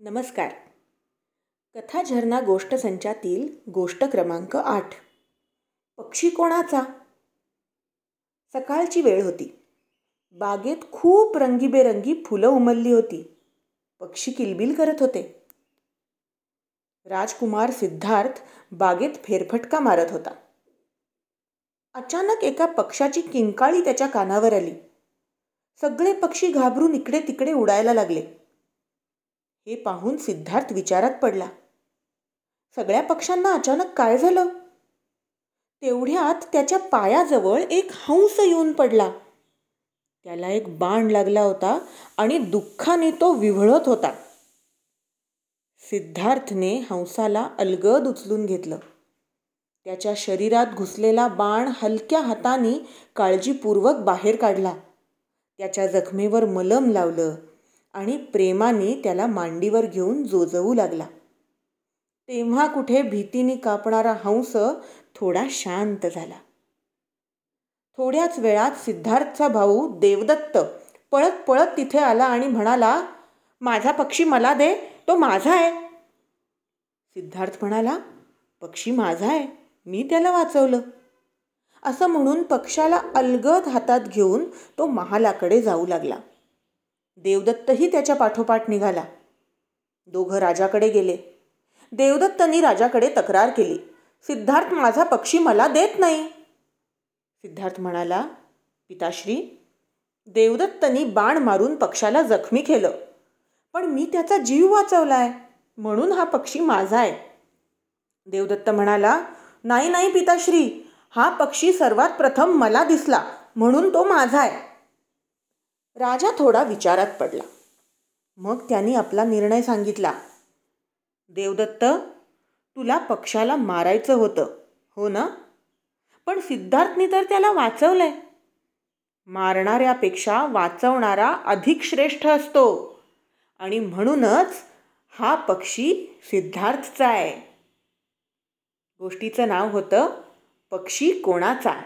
नमस्कार. कथा झरना गोष्ट संचातील गोष्ट क्रमांक आठ. पक्षी कोणाचा? सकाळची वेळ होती. बागेत खूप रंगीबेरंगी फुलं उमलली होती. पक्षी किलबिल करत होते. राजकुमार सिद्धार्थ बागेत फेरफटका मारत होता. अचानक एका पक्षाची किंकाळी त्याच्या कानावर आली. सगळे पक्षी घाबरून इकडे तिकडे उडायला लागले. हे पाहून सिद्धार्थ विचारात पडला. सगळ्या पक्ष्यांना अचानक काय झालं? तेवढ्यात त्याच्या पायाजवळ एक हंस येऊन पडला. त्याला एक बाण लागला होता आणि दुःखाने तो विव्हळत होता. सिद्धार्थने हंसाला अलगद उचलून घेतलं. त्याच्या शरीरात घुसलेला बाण हलक्या हाताने काळजीपूर्वक बाहेर काढला. त्याच्या जखमेवर मलम लावलं. आणि प्रेमाने त्याला मांडीवर घेऊन जोजवू लागला. तेव्हा कुठे भीतीने कापणारा हंस थोडा शांत झाला. थोड्याच वेळात सिद्धार्थचा भाऊ देवदत्त पळत पळत तिथे आला आणि म्हणाला माझा पक्षी मला दे तो माझा आहे. सिद्धार्थ म्हणाला पक्षी माझा आहे मी त्याला वाचवलं. असं म्हणून पक्षाला अलगद हातात घेऊन तो महालाकडे जाऊ लागला. देवदत्तही त्याच्या पाठोपाठ निघाला. दोघं राजाकडे गेले. देवदत्तनी राजाकडे तक्रार केली. सिद्धार्थ माझा पक्षी मला देत नाही. सिद्धार्थ म्हणाला पिताश्री देवदत्तनी बाण मारून पक्षाला जखमी केलं. पण मी त्याचा जीव वाचवलाय म्हणून हा पक्षी माझा आहे. देवदत्त म्हणाला नाही नाही पिताश्री हा पक्षी सर्वात प्रथम मला दिसला म्हणून तो माझा आहे. राजा थोडा विचारात पडला. मग त्यांनी आपला निर्णय सांगितला. देवदत्त तुला पक्षाला मारायचं होतं हो ना? पण सिद्धार्थनी तर त्याला वाचवलंय. मारणाऱ्यापेक्षा वाचवणारा अधिक श्रेष्ठ असतो आणि म्हणूनच हा पक्षी सिद्धार्थचा आहे. गोष्टीचं नाव होतं पक्षी कोणाचा?